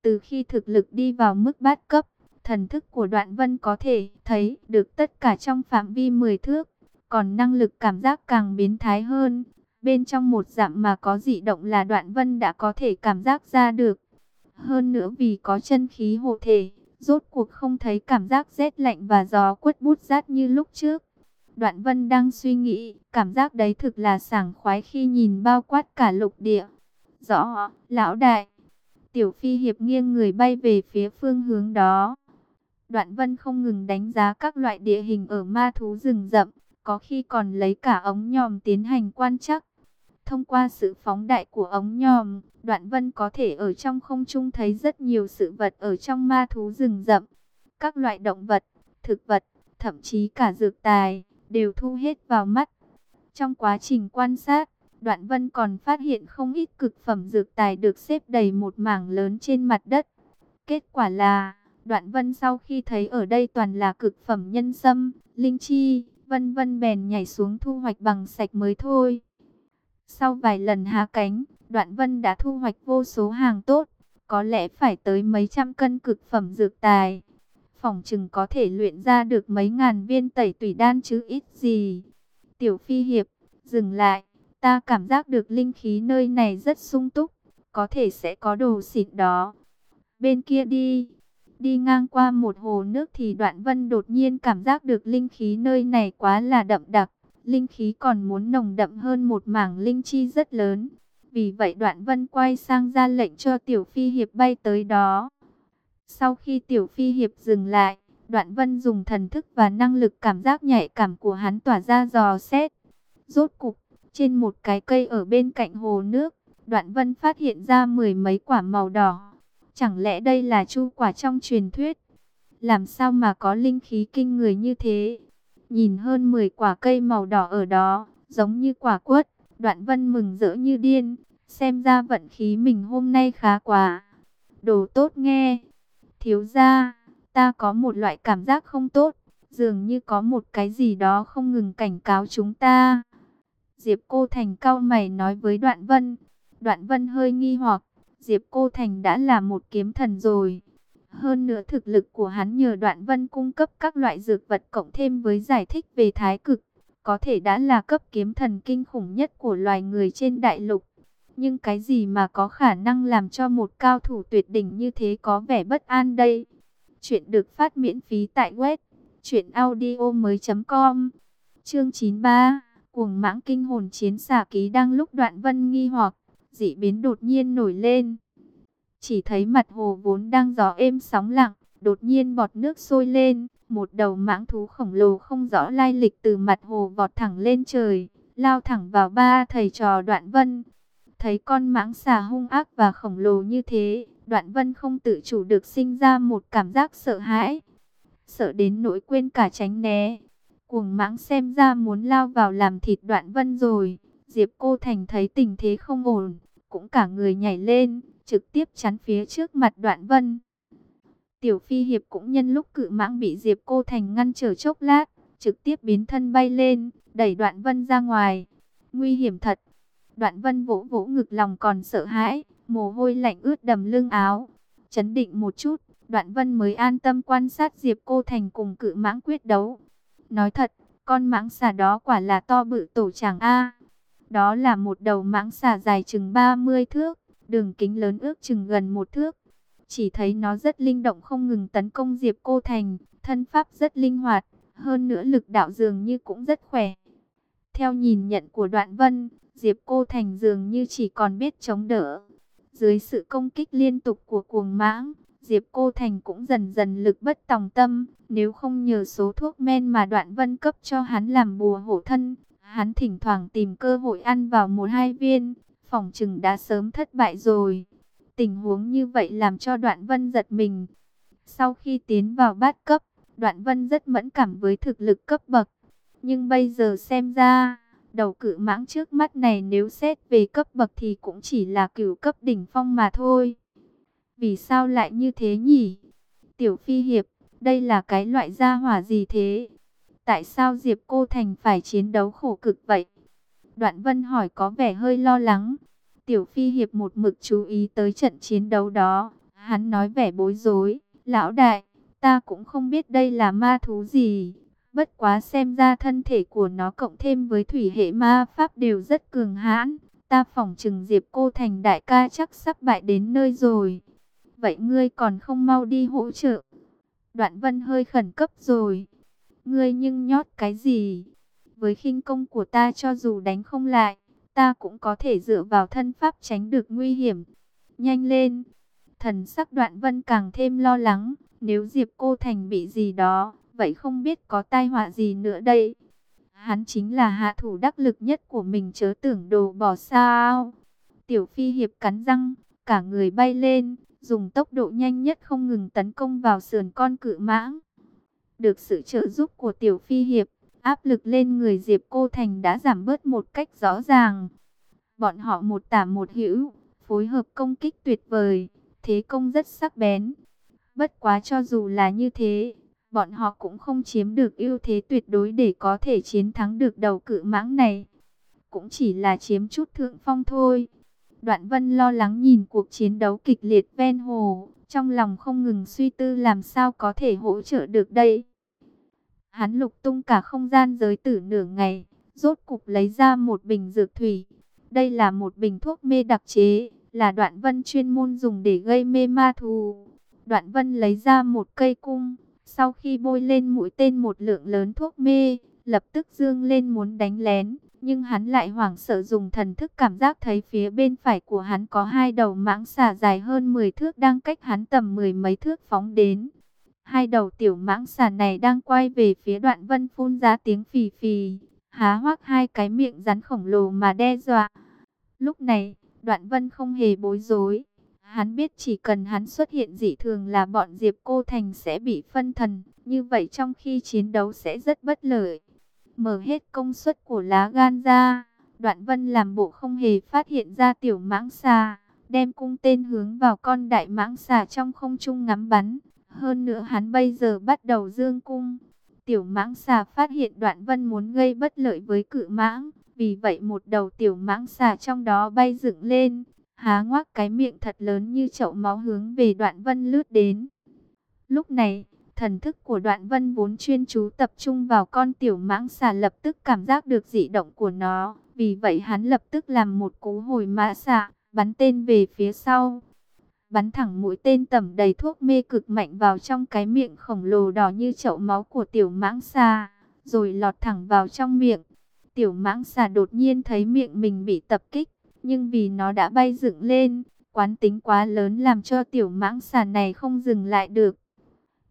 Từ khi thực lực đi vào mức bát cấp, thần thức của đoạn vân có thể thấy được tất cả trong phạm vi 10 thước. Còn năng lực cảm giác càng biến thái hơn, Bên trong một dạng mà có dị động là đoạn vân đã có thể cảm giác ra được. Hơn nữa vì có chân khí hộ thể, rốt cuộc không thấy cảm giác rét lạnh và gió quất bút rát như lúc trước. Đoạn vân đang suy nghĩ, cảm giác đấy thực là sảng khoái khi nhìn bao quát cả lục địa. Rõ, lão đại. Tiểu phi hiệp nghiêng người bay về phía phương hướng đó. Đoạn vân không ngừng đánh giá các loại địa hình ở ma thú rừng rậm, có khi còn lấy cả ống nhòm tiến hành quan trắc. Thông qua sự phóng đại của ống nhòm, Đoạn Vân có thể ở trong không trung thấy rất nhiều sự vật ở trong ma thú rừng rậm. Các loại động vật, thực vật, thậm chí cả dược tài, đều thu hết vào mắt. Trong quá trình quan sát, Đoạn Vân còn phát hiện không ít cực phẩm dược tài được xếp đầy một mảng lớn trên mặt đất. Kết quả là, Đoạn Vân sau khi thấy ở đây toàn là cực phẩm nhân sâm, linh chi, vân vân bèn nhảy xuống thu hoạch bằng sạch mới thôi. Sau vài lần há cánh, Đoạn Vân đã thu hoạch vô số hàng tốt, có lẽ phải tới mấy trăm cân cực phẩm dược tài. Phòng chừng có thể luyện ra được mấy ngàn viên tẩy tùy đan chứ ít gì. Tiểu Phi Hiệp, dừng lại, ta cảm giác được linh khí nơi này rất sung túc, có thể sẽ có đồ xịn đó. Bên kia đi, đi ngang qua một hồ nước thì Đoạn Vân đột nhiên cảm giác được linh khí nơi này quá là đậm đặc linh khí còn muốn nồng đậm hơn một mảng linh chi rất lớn. Vì vậy đoạn vân quay sang ra lệnh cho tiểu phi hiệp bay tới đó. Sau khi tiểu phi hiệp dừng lại, đoạn vân dùng thần thức và năng lực cảm giác nhạy cảm của hắn tỏa ra dò xét. Rốt cục, trên một cái cây ở bên cạnh hồ nước, đoạn vân phát hiện ra mười mấy quả màu đỏ. Chẳng lẽ đây là chu quả trong truyền thuyết? Làm sao mà có linh khí kinh người như thế? Nhìn hơn 10 quả cây màu đỏ ở đó, giống như quả quất, đoạn vân mừng rỡ như điên, xem ra vận khí mình hôm nay khá quá. Đồ tốt nghe, thiếu ra, ta có một loại cảm giác không tốt, dường như có một cái gì đó không ngừng cảnh cáo chúng ta. Diệp Cô Thành cao mày nói với Đoạn Vân. Đoạn Vân hơi nghi hoặc, Diệp Cô Thành đã là một kiếm thần rồi. Hơn nữa thực lực của hắn nhờ đoạn vân cung cấp các loại dược vật cộng thêm với giải thích về thái cực. Có thể đã là cấp kiếm thần kinh khủng nhất của loài người trên đại lục. Nhưng cái gì mà có khả năng làm cho một cao thủ tuyệt đỉnh như thế có vẻ bất an đây? Chuyện được phát miễn phí tại web truyệnaudiomoi.com. Chương 93, cuồng mãng kinh hồn chiến xà ký đang lúc Đoạn Vân nghi hoặc, dị biến đột nhiên nổi lên. Chỉ thấy mặt hồ vốn đang gió êm sóng lặng, đột nhiên bọt nước sôi lên, một đầu mãng thú khổng lồ không rõ lai lịch từ mặt hồ vọt thẳng lên trời, lao thẳng vào ba thầy trò Đoạn Vân. Thấy con mãng xà hung ác và khổng lồ như thế, Đoạn Vân không tự chủ được sinh ra một cảm giác sợ hãi, sợ đến nỗi quên cả tránh né. Cuồng mãng xem ra muốn lao vào làm thịt đoạn vân rồi. Diệp Cô Thành thấy tình thế không ổn, cũng cả người nhảy lên, trực tiếp chắn phía trước mặt đoạn vân. Tiểu Phi Hiệp cũng nhân lúc cự mãng bị Diệp Cô Thành ngăn trở chốc lát, trực tiếp biến thân bay lên, đẩy đoạn vân ra ngoài. Nguy hiểm thật. Đoạn vân vỗ vỗ ngực lòng còn sợ hãi, mồ hôi lạnh ướt đầm lưng áo. Chấn định một chút, đoạn vân mới an tâm quan sát Diệp Cô Thành cùng cự mãng quyết đấu. Nói thật, con mãng xà đó quả là to bự tổ chàng A. Đó là một đầu mãng xà dài chừng 30 thước, đường kính lớn ước chừng gần một thước. Chỉ thấy nó rất linh động không ngừng tấn công Diệp Cô Thành, thân pháp rất linh hoạt, hơn nữa lực đạo dường như cũng rất khỏe. Theo nhìn nhận của đoạn vân, Diệp Cô Thành dường như chỉ còn biết chống đỡ. Dưới sự công kích liên tục của cuồng mãng, Diệp Cô Thành cũng dần dần lực bất tòng tâm. Nếu không nhờ số thuốc men mà đoạn vân cấp cho hắn làm bùa hổ thân, hắn thỉnh thoảng tìm cơ hội ăn vào một hai viên, phòng trừng đã sớm thất bại rồi. Tình huống như vậy làm cho đoạn vân giật mình. Sau khi tiến vào bát cấp, đoạn vân rất mẫn cảm với thực lực cấp bậc. Nhưng bây giờ xem ra, đầu cự mãng trước mắt này nếu xét về cấp bậc thì cũng chỉ là cửu cấp đỉnh phong mà thôi. Vì sao lại như thế nhỉ? Tiểu Phi Hiệp, đây là cái loại gia hỏa gì thế? Tại sao Diệp Cô Thành phải chiến đấu khổ cực vậy? Đoạn Vân hỏi có vẻ hơi lo lắng. Tiểu Phi Hiệp một mực chú ý tới trận chiến đấu đó. Hắn nói vẻ bối rối. Lão đại, ta cũng không biết đây là ma thú gì. Bất quá xem ra thân thể của nó cộng thêm với thủy hệ ma pháp đều rất cường hãn. Ta phỏng chừng Diệp Cô Thành đại ca chắc sắp bại đến nơi rồi. Vậy ngươi còn không mau đi hỗ trợ. Đoạn vân hơi khẩn cấp rồi. Ngươi nhưng nhót cái gì? Với khinh công của ta cho dù đánh không lại, ta cũng có thể dựa vào thân pháp tránh được nguy hiểm. Nhanh lên! Thần sắc đoạn vân càng thêm lo lắng, nếu Diệp Cô Thành bị gì đó, vậy không biết có tai họa gì nữa đây. Hắn chính là hạ thủ đắc lực nhất của mình chớ tưởng đồ bỏ sao. Tiểu Phi Hiệp cắn răng, cả người bay lên, dùng tốc độ nhanh nhất không ngừng tấn công vào sườn con cự mãng. Được sự trợ giúp của Tiểu Phi Hiệp, áp lực lên người Diệp Cô Thành đã giảm bớt một cách rõ ràng. Bọn họ một tả một hữu, phối hợp công kích tuyệt vời, thế công rất sắc bén. Bất quá cho dù là như thế, bọn họ cũng không chiếm được ưu thế tuyệt đối để có thể chiến thắng được đầu cự mãng này. Cũng chỉ là chiếm chút thượng phong thôi. Đoạn vân lo lắng nhìn cuộc chiến đấu kịch liệt ven hồ, trong lòng không ngừng suy tư làm sao có thể hỗ trợ được đây. Hắn lục tung cả không gian giới tử nửa ngày, rốt cục lấy ra một bình dược thủy. Đây là một bình thuốc mê đặc chế, là đoạn vân chuyên môn dùng để gây mê ma thù. Đoạn vân lấy ra một cây cung, sau khi bôi lên mũi tên một lượng lớn thuốc mê, lập tức dương lên muốn đánh lén. Nhưng hắn lại hoảng sợ dùng thần thức cảm giác thấy phía bên phải của hắn có hai đầu mãng xà dài hơn 10 thước đang cách hắn tầm mười mấy thước phóng đến. Hai đầu tiểu mãng xà này đang quay về phía đoạn vân phun ra tiếng phì phì, há hoác hai cái miệng rắn khổng lồ mà đe dọa. Lúc này, đoạn vân không hề bối rối. Hắn biết chỉ cần hắn xuất hiện dị thường là bọn Diệp Cô Thành sẽ bị phân thần, như vậy trong khi chiến đấu sẽ rất bất lợi mở hết công suất của lá gan ra. Đoạn vân làm bộ không hề phát hiện ra tiểu mãng xà, đem cung tên hướng vào con đại mãng xà trong không trung ngắm bắn. Hơn nữa hắn bây giờ bắt đầu dương cung. Tiểu mãng xà phát hiện đoạn vân muốn gây bất lợi với cự mãng. Vì vậy một đầu tiểu mãng xà trong đó bay dựng lên, há ngoác cái miệng thật lớn như chậu máu hướng về đoạn vân lướt đến. Lúc này, Thần thức của đoạn vân vốn chuyên chú tập trung vào con tiểu mãng xà lập tức cảm giác được dị động của nó. Vì vậy hắn lập tức làm một cú hồi mã xạ, bắn tên về phía sau. Bắn thẳng mũi tên tẩm đầy thuốc mê cực mạnh vào trong cái miệng khổng lồ đỏ như chậu máu của tiểu mãng xà, rồi lọt thẳng vào trong miệng. Tiểu mãng xà đột nhiên thấy miệng mình bị tập kích, nhưng vì nó đã bay dựng lên, quán tính quá lớn làm cho tiểu mãng xà này không dừng lại được.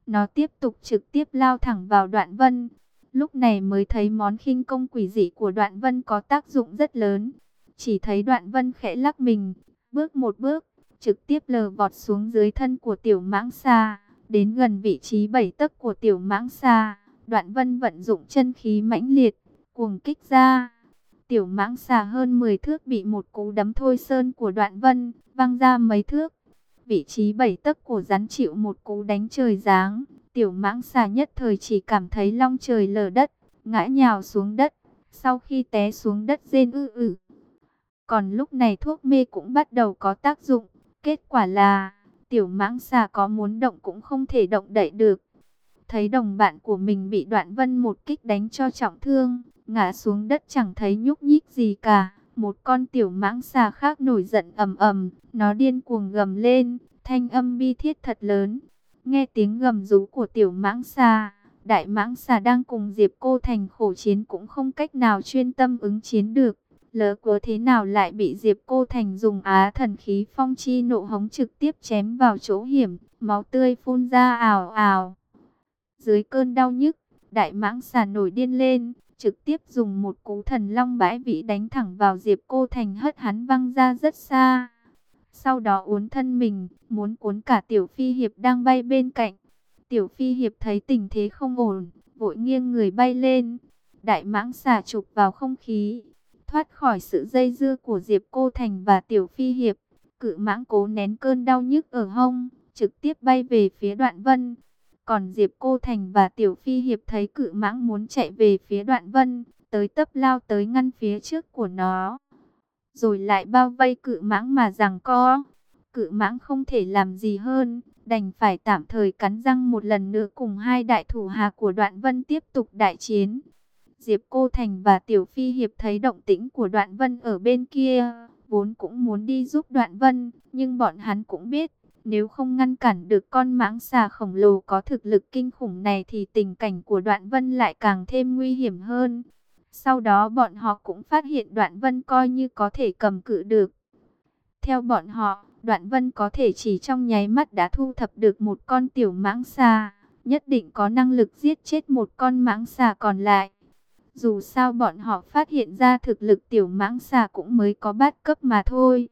Nó tiếp tục trực tiếp lao thẳng vào đoạn vân. Lúc này mới thấy món khinh công quỷ dị của đoạn vân có tác dụng rất lớn. Chỉ thấy đoạn vân khẽ lắc mình, bước một bước, trực tiếp lờ vọt xuống dưới thân của tiểu mãng xa, đến gần vị trí bảy tấc của tiểu mãng xa, Đoạn vân vận dụng chân khí mãnh liệt, cuồng kích ra. Tiểu mãng xà hơn 10 thước bị một cú đấm thôi sơn của đoạn vân, văng ra mấy thước. Vị trí bảy tấc của rắn chịu một cú đánh trời giáng. Tiểu mãng xà nhất thời chỉ cảm thấy long trời lở đất, ngã nhào xuống đất. Sau khi té xuống đất rên ư ử. Còn lúc này thuốc mê cũng bắt đầu có tác dụng. Kết quả là, tiểu mãng xà có muốn động cũng không thể động đậy được. Thấy đồng bạn của mình bị đoạn vân một kích đánh cho trọng thương, ngã xuống đất chẳng thấy nhúc nhích gì cả. Một con tiểu mãng xà khác nổi giận ầm ầm, nó điên cuồng gầm lên, thanh âm bi thiết thật lớn. Nghe tiếng gầm rú của tiểu mãng xà, đại mãng xà đang cùng Diệp Cô Thành khổ chiến cũng không cách nào chuyên tâm ứng chiến được. Lỡ của thế nào lại bị Diệp Cô Thành dùng á thần khí phong chi nộ hống trực tiếp chém vào chỗ hiểm, máu tươi phun ra ào ào. Dưới cơn đau nhức, đại mãng xà nổi điên lên, trực tiếp dùng một cú thần long bãi vĩ đánh thẳng vào Diệp Cô Thành hất hắn văng ra rất xa. Sau đó uốn thân mình, muốn cuốn cả Tiểu Phi Hiệp đang bay bên cạnh. Tiểu Phi Hiệp thấy tình thế không ổn, vội nghiêng người bay lên. Đại mãng xà chụp vào không khí, thoát khỏi sự dây dưa của Diệp Cô Thành và Tiểu Phi Hiệp. Cự mãng cố nén cơn đau nhức ở hông, trực tiếp bay về phía đoạn vân. Còn Diệp Cô Thành và Tiểu Phi Hiệp thấy cự mãng muốn chạy về phía đoạn vân, tới tấp lao tới ngăn phía trước của nó. Rồi lại bao vây cự mãng mà rằng co. Cự mãng không thể làm gì hơn, đành phải tạm thời cắn răng một lần nữa cùng hai đại thủ hà của đoạn vân tiếp tục đại chiến. Diệp Cô Thành và Tiểu Phi Hiệp thấy động tĩnh của đoạn vân ở bên kia, vốn cũng muốn đi giúp đoạn vân, nhưng bọn hắn cũng biết, nếu không ngăn cản được con mãng xà khổng lồ có thực lực kinh khủng này thì tình cảnh của đoạn vân lại càng thêm nguy hiểm hơn. Sau đó bọn họ cũng phát hiện đoạn vân coi như có thể cầm cự được. Theo bọn họ, đoạn vân có thể chỉ trong nháy mắt đã thu thập được một con tiểu mãng xà, nhất định có năng lực giết chết một con mãng xà còn lại. Dù sao bọn họ phát hiện ra thực lực tiểu mãng xà cũng mới có bát cấp mà thôi.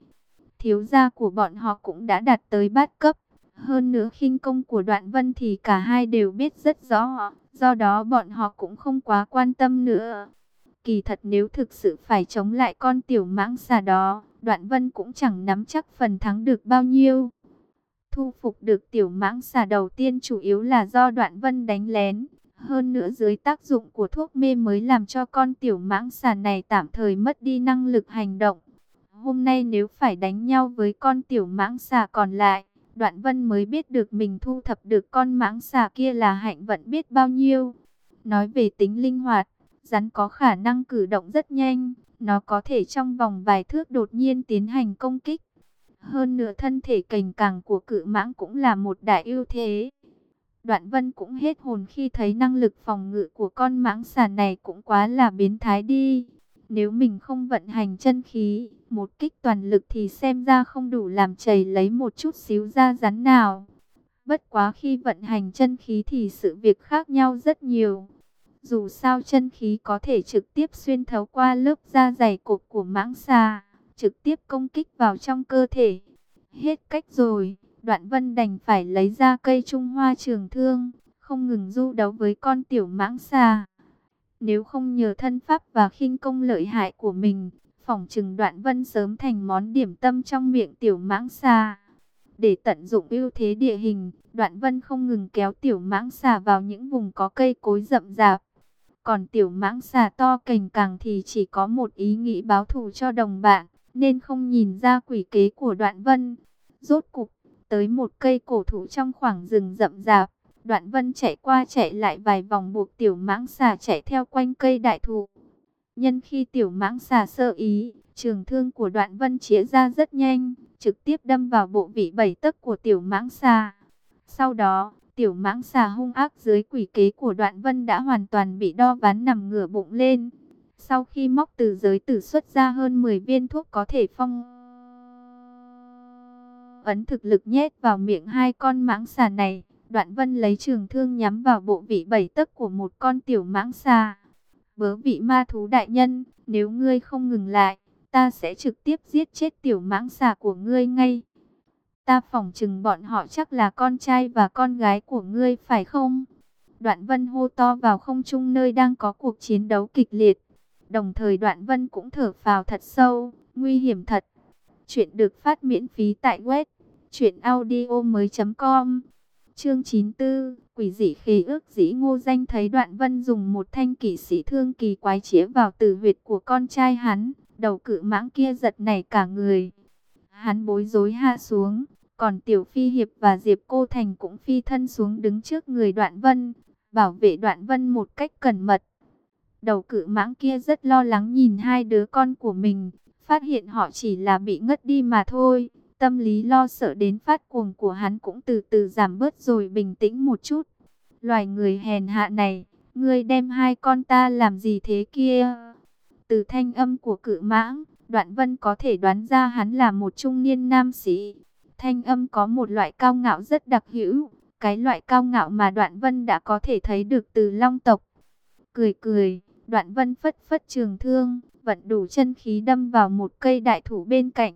Thiếu gia của bọn họ cũng đã đạt tới bát cấp. Hơn nữa khinh công của đoạn vân thì cả hai đều biết rất rõ. Do đó bọn họ cũng không quá quan tâm nữa. Kỳ thật nếu thực sự phải chống lại con tiểu mãng xà đó, đoạn vân cũng chẳng nắm chắc phần thắng được bao nhiêu. Thu phục được tiểu mãng xà đầu tiên chủ yếu là do đoạn vân đánh lén. Hơn nữa dưới tác dụng của thuốc mê mới làm cho con tiểu mãng xà này tạm thời mất đi năng lực hành động. Hôm nay nếu phải đánh nhau với con tiểu mãng xà còn lại, Đoạn Vân mới biết được mình thu thập được con mãng xà kia là hạnh vận biết bao nhiêu. Nói về tính linh hoạt, rắn có khả năng cử động rất nhanh, nó có thể trong vòng vài thước đột nhiên tiến hành công kích. Hơn nữa thân thể cành càng của cự mãng cũng là một đại ưu thế. Đoạn Vân cũng hết hồn khi thấy năng lực phòng ngự của con mãng xà này cũng quá là biến thái đi. Nếu mình không vận hành chân khí, một kích toàn lực thì xem ra không đủ làm chảy lấy một chút xíu da rắn nào. Bất quá khi vận hành chân khí thì sự việc khác nhau rất nhiều. Dù sao chân khí có thể trực tiếp xuyên thấu qua lớp da dày cộp của mãng xà, trực tiếp công kích vào trong cơ thể. Hết cách rồi, đoạn vân đành phải lấy ra cây trung hoa trường thương, không ngừng du đấu với con tiểu mãng xà. Nếu không nhờ thân pháp và khinh công lợi hại của mình, phỏng chừng đoạn vân sớm thành món điểm tâm trong miệng tiểu mãng xà. Để tận dụng ưu thế địa hình, đoạn vân không ngừng kéo tiểu mãng xà vào những vùng có cây cối rậm rạp. Còn tiểu mãng xà to cành càng thì chỉ có một ý nghĩ báo thù cho đồng bạn, nên không nhìn ra quỷ kế của đoạn vân. Rốt cục, tới một cây cổ thụ trong khoảng rừng rậm rạp, Đoạn vân chạy qua chạy lại vài vòng buộc tiểu mãng xà chạy theo quanh cây đại thụ. Nhân khi tiểu mãng xà sơ ý, trường thương của đoạn vân chĩa ra rất nhanh, trực tiếp đâm vào bộ vị bảy tấc của tiểu mãng xà. Sau đó, tiểu mãng xà hung ác dưới quỷ kế của đoạn vân đã hoàn toàn bị đo ván nằm ngửa bụng lên. Sau khi móc từ giới tử xuất ra hơn 10 viên thuốc có thể phong ấn thực lực nhét vào miệng hai con mãng xà này. Đoạn vân lấy trường thương nhắm vào bộ vị bảy tấc của một con tiểu mãng xà. Bớ vị ma thú đại nhân, nếu ngươi không ngừng lại, ta sẽ trực tiếp giết chết tiểu mãng xà của ngươi ngay. Ta phỏng chừng bọn họ chắc là con trai và con gái của ngươi phải không? Đoạn Vân hô to vào không trung nơi đang có cuộc chiến đấu kịch liệt. Đồng thời Đoạn Vân cũng thở phào thật sâu, nguy hiểm thật. Chuyện được phát miễn phí tại web truyệnaudiomoi.com. Chương 94, Quỷ dị khí ước dĩ Ngô Danh thấy Đoạn Vân dùng một thanh kỷ sĩ thương kỳ quái chĩa vào tử huyệt của con trai hắn, đầu cự mãng kia giật nảy cả người. Hắn bối rối hạ xuống, còn Tiểu Phi Hiệp và Diệp Cô Thành cũng phi thân xuống đứng trước người Đoạn Vân, bảo vệ Đoạn Vân một cách cẩn mật. Đầu cự mãng kia rất lo lắng nhìn hai đứa con của mình, phát hiện họ chỉ là bị ngất đi mà thôi. Tâm lý lo sợ đến phát cuồng của hắn cũng từ từ giảm bớt rồi bình tĩnh một chút. Loài người hèn hạ này, ngươi đem hai con ta làm gì thế kia? Từ thanh âm của cự mãng, đoạn vân có thể đoán ra hắn là một trung niên nam sĩ. Thanh âm có một loại cao ngạo rất đặc hữu, cái loại cao ngạo mà đoạn vân đã có thể thấy được từ long tộc. Cười cười, đoạn vân phất phất trường thương, vận đủ chân khí đâm vào một cây đại thụ bên cạnh.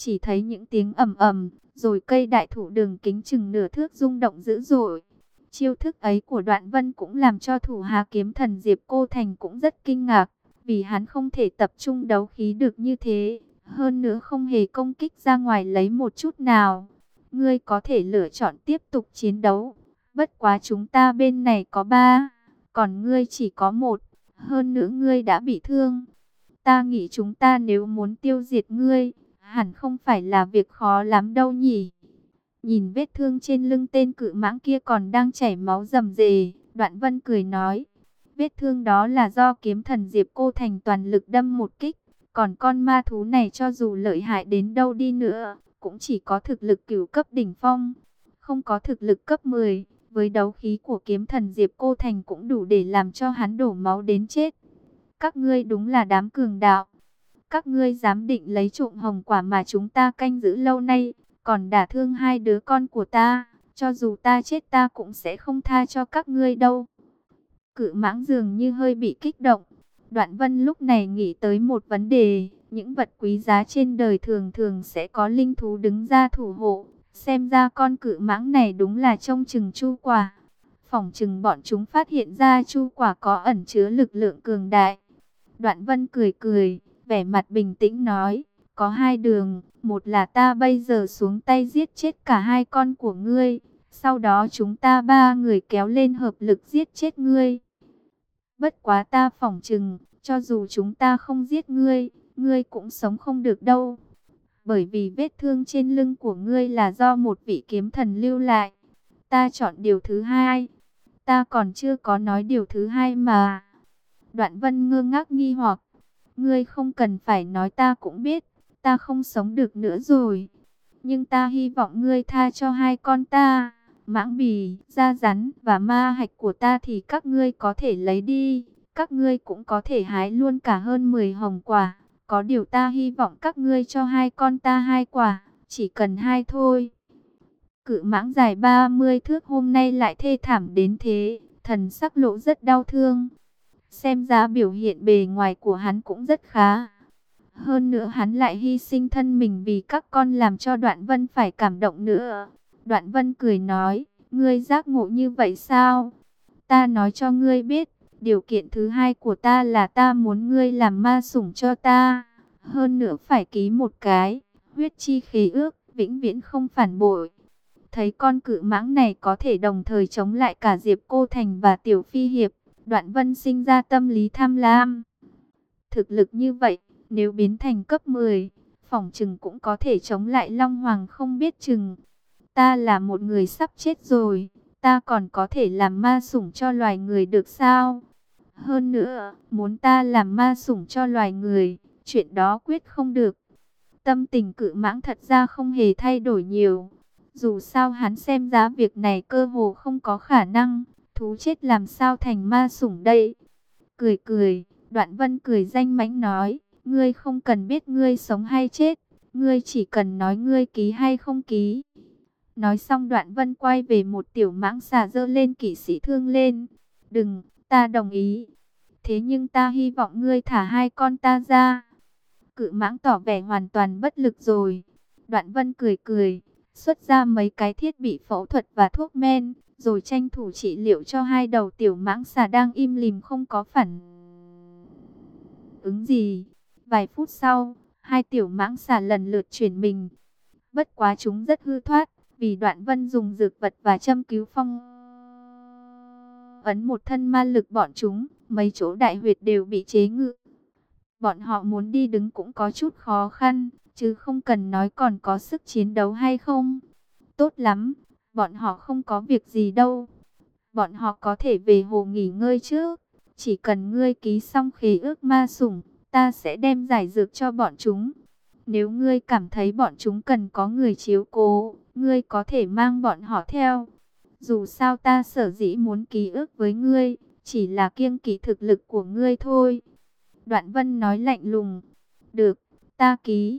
Chỉ thấy những tiếng ầm ầm, rồi cây đại thụ đường kính chừng nửa thước rung động dữ dội. Chiêu thức ấy của đoạn vân cũng làm cho thủ hà kiếm thần Diệp Cô Thành cũng rất kinh ngạc, vì hắn không thể tập trung đấu khí được như thế, hơn nữa không hề công kích ra ngoài lấy một chút nào. Ngươi có thể lựa chọn tiếp tục chiến đấu, bất quá chúng ta bên này có ba, còn ngươi chỉ có một, hơn nữa ngươi đã bị thương. Ta nghĩ chúng ta nếu muốn tiêu diệt ngươi, hẳn không phải là việc khó lắm đâu nhỉ. Nhìn vết thương trên lưng tên cự mãng kia còn đang chảy máu rầm rề, đoạn vân cười nói. Vết thương đó là do kiếm thần Diệp Cô Thành toàn lực đâm một kích. Còn con ma thú này cho dù lợi hại đến đâu đi nữa, cũng chỉ có thực lực cửu cấp đỉnh phong. Không có thực lực cấp 10, với đấu khí của kiếm thần Diệp Cô Thành cũng đủ để làm cho hắn đổ máu đến chết. Các ngươi đúng là đám cường đạo. Các ngươi dám định lấy trộm hồng quả mà chúng ta canh giữ lâu nay, còn đả thương hai đứa con của ta, cho dù ta chết ta cũng sẽ không tha cho các ngươi đâu. Cự mãng dường như hơi bị kích động. Đoạn vân lúc này nghĩ tới một vấn đề, những vật quý giá trên đời thường thường sẽ có linh thú đứng ra thủ hộ. Xem ra con cự mãng này đúng là trông chừng chu quả. Phỏng chừng bọn chúng phát hiện ra chu quả có ẩn chứa lực lượng cường đại. Đoạn vân cười cười, vẻ mặt bình tĩnh nói, có hai đường, một là ta bây giờ xuống tay giết chết cả hai con của ngươi, sau đó chúng ta ba người kéo lên hợp lực giết chết ngươi. Bất quá ta phỏng chừng, cho dù chúng ta không giết ngươi, ngươi cũng sống không được đâu. Bởi vì vết thương trên lưng của ngươi là do một vị kiếm thần lưu lại. Ta chọn điều thứ hai. Ta còn chưa có nói điều thứ hai mà. Đoạn vân ngơ ngác nghi hoặc. Ngươi không cần phải nói ta cũng biết. Ta không sống được nữa rồi. Nhưng ta hy vọng ngươi tha cho hai con ta. Mãng bì, da rắn và ma hạch của ta thì các ngươi có thể lấy đi. Các ngươi cũng có thể hái luôn cả hơn 10 hồng quả. Có điều ta hy vọng các ngươi cho hai con ta hai quả. Chỉ cần hai thôi. Cự mãng dài 30 thước hôm nay lại thê thảm đến thế. Thần sắc lộ rất đau thương. Xem ra biểu hiện bề ngoài của hắn cũng rất khá. Hơn nữa hắn lại hy sinh thân mình vì các con làm cho Đoạn Vân phải cảm động nữa. Đoạn Vân cười nói, ngươi giác ngộ như vậy sao? Ta nói cho ngươi biết, điều kiện thứ hai của ta là ta muốn ngươi làm ma sủng cho ta. Hơn nữa phải ký một cái, huyết chi khí ước, vĩnh viễn không phản bội. Thấy con cự mãng này có thể đồng thời chống lại cả Diệp Cô Thành và Tiểu Phi Hiệp, Đoạn Vân sinh ra tâm lý tham lam. Thực lực như vậy, nếu biến thành cấp 10, phòng chừng cũng có thể chống lại Long Hoàng không biết chừng. Ta là một người sắp chết rồi, ta còn có thể làm ma sủng cho loài người được sao? Hơn nữa, muốn ta làm ma sủng cho loài người, chuyện đó quyết không được. Tâm tình cự mãng thật ra không hề thay đổi nhiều. Dù sao hắn xem giá việc này cơ hồ không có khả năng, thú chết làm sao thành ma sủng đây. Cười cười, đoạn vân cười danh mãnh nói, ngươi không cần biết ngươi sống hay chết, ngươi chỉ cần nói ngươi ký hay không ký. Nói xong đoạn vân quay về một tiểu mãng xà dơ lên kỵ sĩ thương lên. Đừng, ta đồng ý. Thế nhưng ta hy vọng ngươi thả hai con ta ra. Cự mãng tỏ vẻ hoàn toàn bất lực rồi. Đoạn vân cười cười, xuất ra mấy cái thiết bị phẫu thuật và thuốc men, rồi tranh thủ trị liệu cho hai đầu tiểu mãng xà đang im lìm không có phản ứng gì. Vài phút sau, hai tiểu mãng xà lần lượt chuyển mình. Bất quá chúng rất hư thoát, vì đoạn vân dùng dược vật và châm cứu phong. Ấn một thân ma lực bọn chúng, mấy chỗ đại huyệt đều bị chế ngự. Bọn họ muốn đi đứng cũng có chút khó khăn, chứ không cần nói còn có sức chiến đấu hay không. Tốt lắm, bọn họ không có việc gì đâu. Bọn họ có thể về hồ nghỉ ngơi chứ. Chỉ cần ngươi ký xong khế ước ma sủng, ta sẽ đem giải dược cho bọn chúng. Nếu ngươi cảm thấy bọn chúng cần có người chiếu cố, ngươi có thể mang bọn họ theo. Dù sao ta sở dĩ muốn ký ước với ngươi, chỉ là kiêng kỵ thực lực của ngươi thôi. Đoạn vân nói lạnh lùng. Được, ta ký.